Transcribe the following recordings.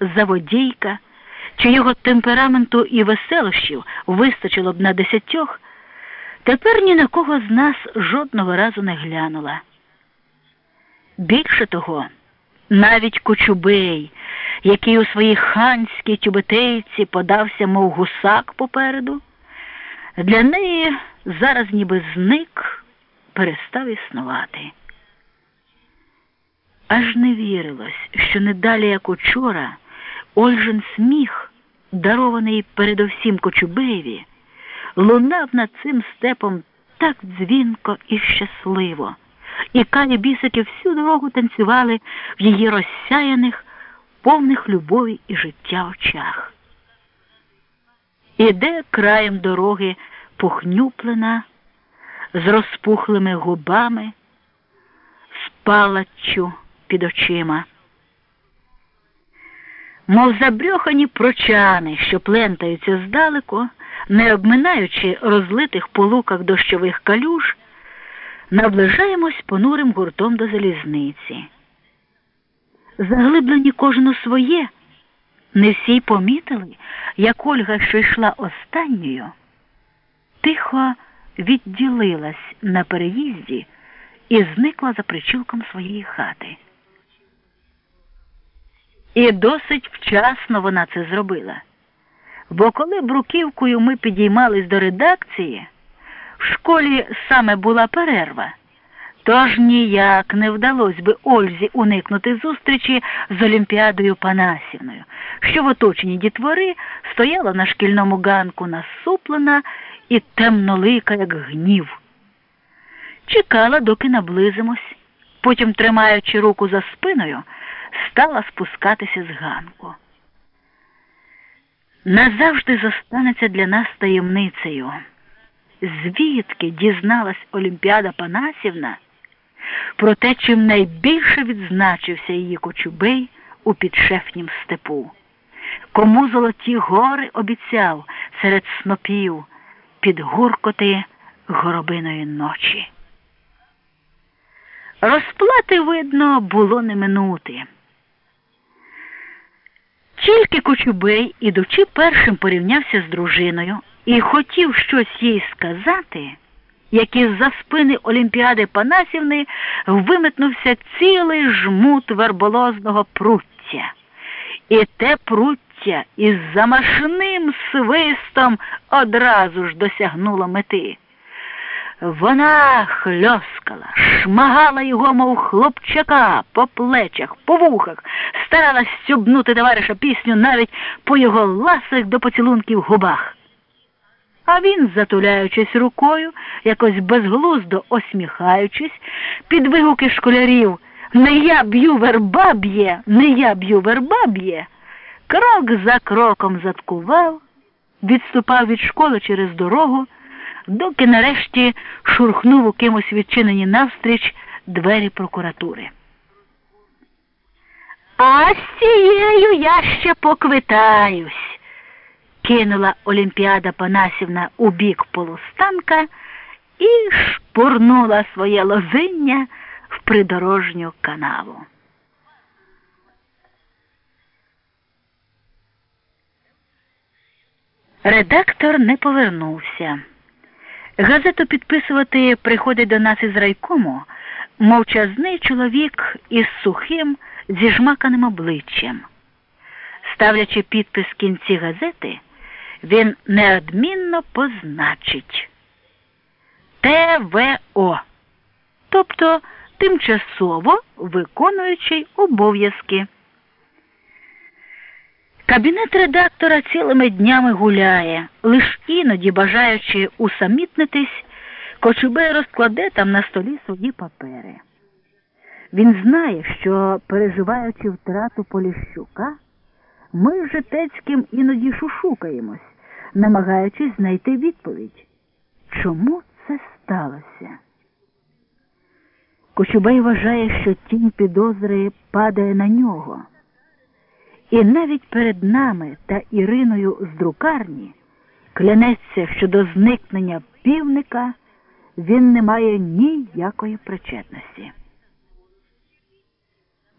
заводійка, чи його темпераменту і веселощів вистачило б на десятьох, тепер ні на кого з нас жодного разу не глянула. Більше того, навіть Кочубей, який у своїй ханській тюбетейці подався, мов гусак попереду, для неї зараз ніби зник, перестав існувати. Аж не вірилось, що не далі, як учора, Ольжин сміх, дарований передовсім Кочубеєві, лунав над цим степом так дзвінко і щасливо, і калі бісики всю дорогу танцювали в її розсяяних, повних любові і життя очах. Іде краєм дороги похнюплена, з розпухлими губами, з палаччю під очима. Мов забрьохані прочани, що плентаються здалеку, не обминаючи розлитих по луках дощових калюж, наближаємось понурим гуртом до залізниці. Заглиблені кожну своє, не всі й помітили, як Ольга, що йшла останньою, тихо відділилась на переїзді і зникла за причілком своєї хати. І досить вчасно вона це зробила. Бо коли бруківкою ми підіймались до редакції, в школі саме була перерва, тож ніяк не вдалося би Ользі уникнути зустрічі з Олімпіадою Панасівною, що в оточенні дітвори стояла на шкільному ганку насуплена і темнолика, як гнів. Чекала, доки наблизимось, потім, тримаючи руку за спиною, стала спускатися з ганку. Назавжди зостанеться для нас таємницею. Звідки дізналась Олімпіада Панасівна про те, чим найбільше відзначився її Кочубей у підшефнім степу, кому золоті гори обіцяв серед снопів під гуркоти горобиної ночі. Розплати, видно, було не минути. Тільки Кочубей, ідучи першим, порівнявся з дружиною і хотів щось їй сказати, як із за спини Олімпіади Панасівни виметнувся цілий жмут верболозного пруття. І те пруття із замашним свистом одразу ж досягнуло мети. Вона хльоскала, шмагала його, мов хлопчака, по плечах, по вухах, старалась стюбнути товариша пісню навіть по його ласих до поцілунків губах. А він, затуляючись рукою, якось безглуздо осміхаючись, під вигуки школярів Не я б'ю верба б'є, не я б'ю верба б'є, крок за кроком заткував, відступав від школи через дорогу доки нарешті шурхнув у кимось відчинені навстріч двері прокуратури. А з цією я ще поквитаюсь, кинула Олімпіада Панасівна у бік полустанка і шпурнула своє лозиння в придорожню канаву. Редактор не повернувся. Газету підписувати приходить до нас із райкому мовчазний чоловік із сухим, зіжмаканим обличчям. Ставлячи підпис в кінці газети, він неодмінно позначить ТВО, тобто тимчасово виконуючий обов'язки. Кабінет редактора цілими днями гуляє, лиш іноді, бажаючи усамітнитись, Кочубей розкладе там на столі свої папери. Він знає, що, переживаючи втрату Поліщука, ми з Житецьким іноді шушукаємось, намагаючись знайти відповідь. Чому це сталося? Кочубей вважає, що тінь підозри падає на нього. І навіть перед нами та Іриною з друкарні клянеться, що до зникнення півника він не має ніякої причетності.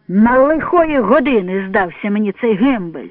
На лихої години здався мені цей гембель.